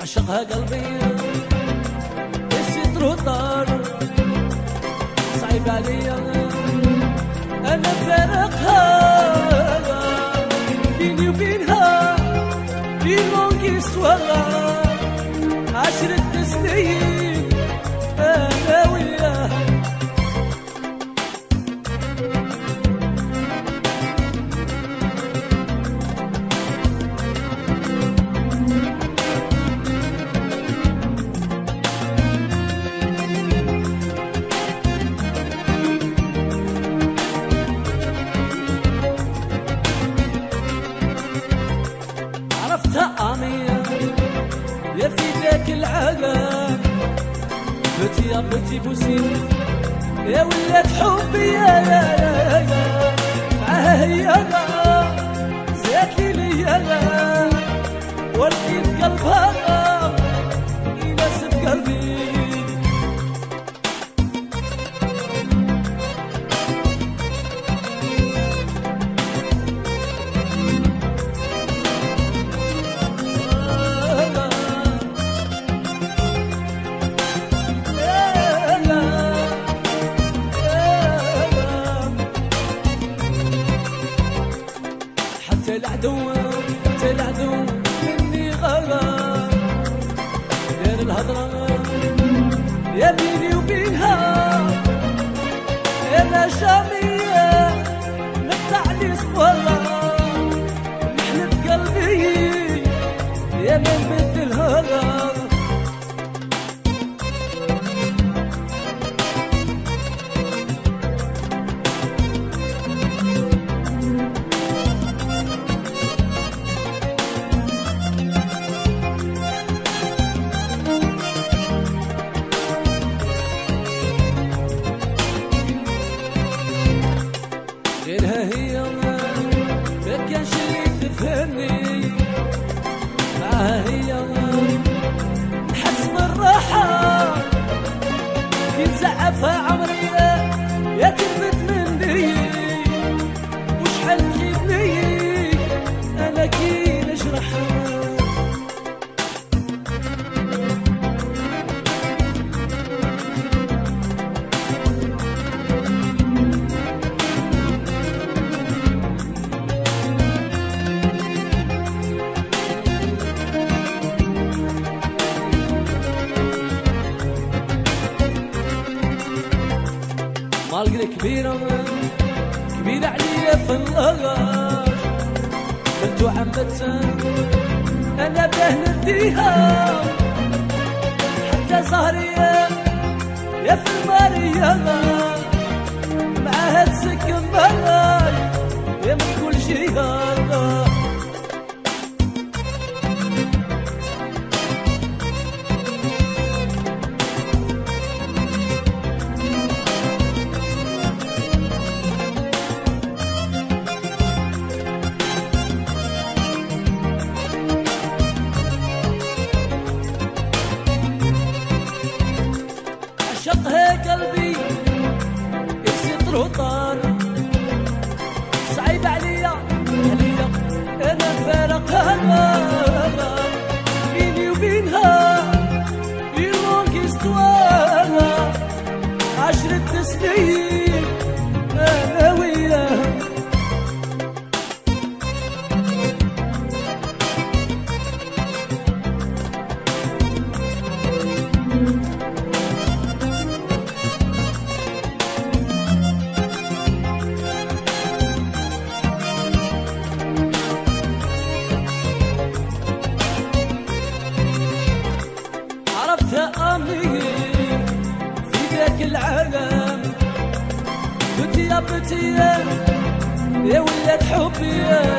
عشقها قلبي الستر طار صعيب أنا فارقها بتي يا بتي بوسي. يا ولاد حبي يا يا يا يا معاها هي لا زيت لي يا دار الهضرة يا بيني Didn't مالقري كبيرة كبيرة عليا في الغاش بنتو عمتها أنا باه نديها. حتى زهرية يا في المارية معاها تسكن بلاي يا من كل شي هذا. عشقها قلبي الستر وطار بتي يا ولاد حبي يا.